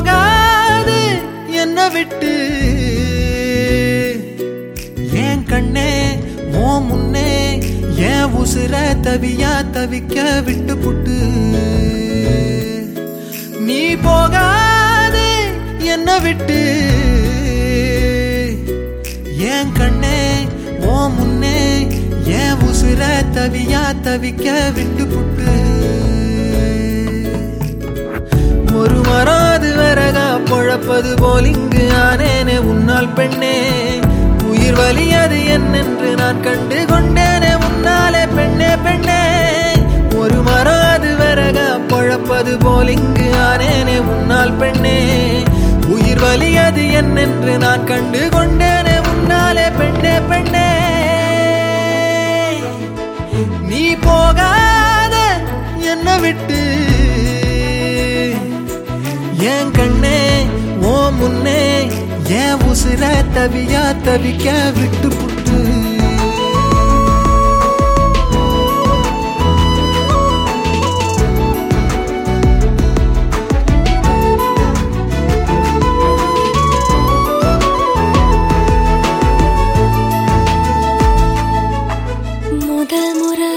போகாது என்ன விட்டு. ஏன் கண்ணே மோ முன்னே ஏன் உசுர தவியா தவிக்க விட்டு புட்டு. நீ போகாது என்ன விட்டு. ஏன் கண்ணே மோ முன்னே ஏன் உசுர தவியா தவிக்க விட்டு புட்டு. ஒரு மராது வரகா பொழப்பது போல் இங்கு ஆனேனே உன்னால் பெண்ணே. உயிர் வலி அது என்னென்று நான் கண்டு கொண்டேனே உன்னாலே பெண்ணே பெண்ணே. ஒரு மராது வரகா பொழப்பது போல் இங்கு ஆனேனே உன்னால் பெண்ணே. உயிர் வலி அது என்னென்று நான் கண்டு கொண்டேன் தவியா தவிக்க விட்டு புட்டு. முதல் முறை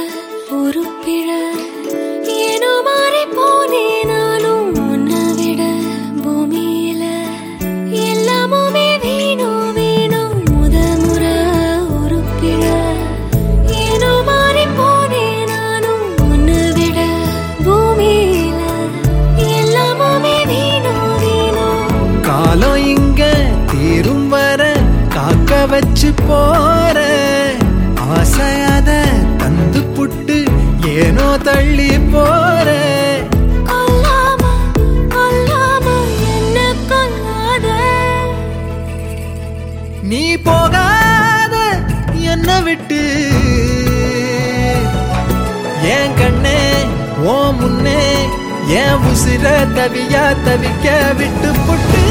ஒரு பிழ வச்சு போற ஆசையாத தந்து புட்டு ஏனோ தள்ளி போற. நீ போகாத என்ன விட்டு. என் கண்ணே ஓ முன்னே என் உசிர தவியா தவிக்க விட்டு புட்டு.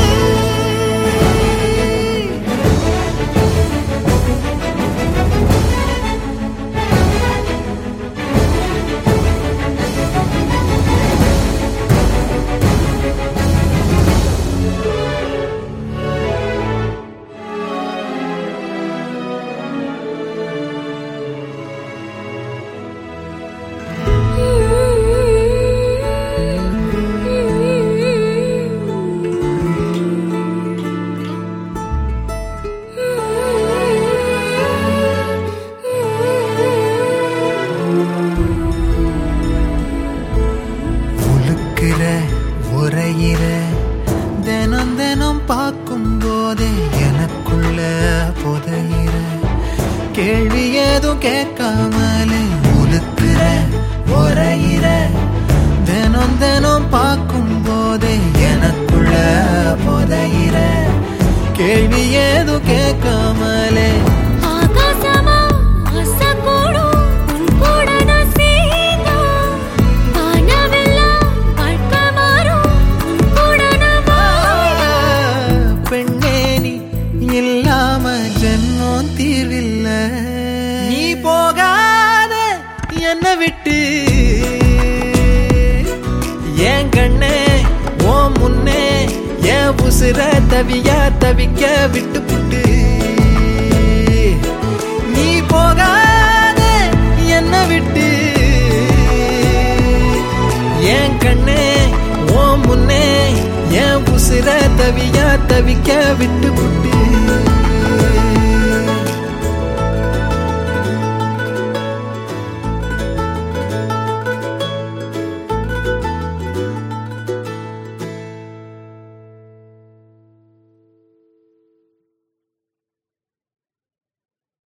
கேட்காம என்ன விட்டு. என் கண்ணே ஓ முன்னே என் உசுர தவியா தவிக்க விட்டு புட்டு. நீ போகாத என்ன விட்டு. என் கண்ணே ஓ முன்னே என் உசுர தவியா தவிக்க விட்டு புட்டு.